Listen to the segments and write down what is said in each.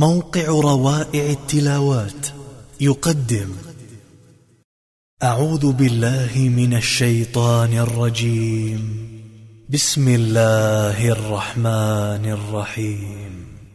موقع روائع التلاوات. يقدم. أعوذ بالله من الشيطان الرجيم. بسم الله الرحمن الرحيم.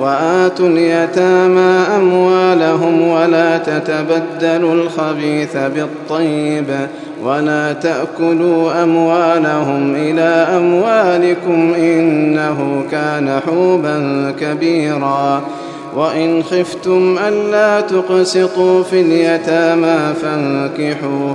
وآتوا اليتامى أموالهم ولا تتبدلوا الخبيث بالطيب ولا تأكلوا أموالهم إلى أموالكم إنه كان حوبا كبيرا. وإن خفتم ألا تقسطوا في اليتامى فانكحوا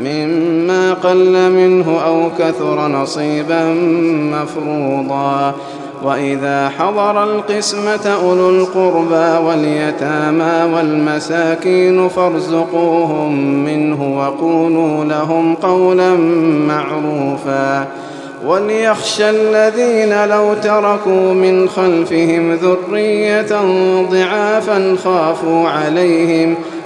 مما قل منه أو كثر نصيبا مفروضا. وإذا حضر القسمة أولو القربى واليتامى والمساكين فارزقوهم منه وقولوا لهم قولا معروفا. وليخشى الذين لو تركوا من خلفهم ذرية ضعافا خافوا عليهم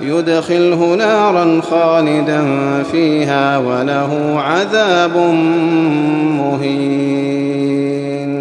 يدخله نارا خالدا فيها وله عذاب مهين.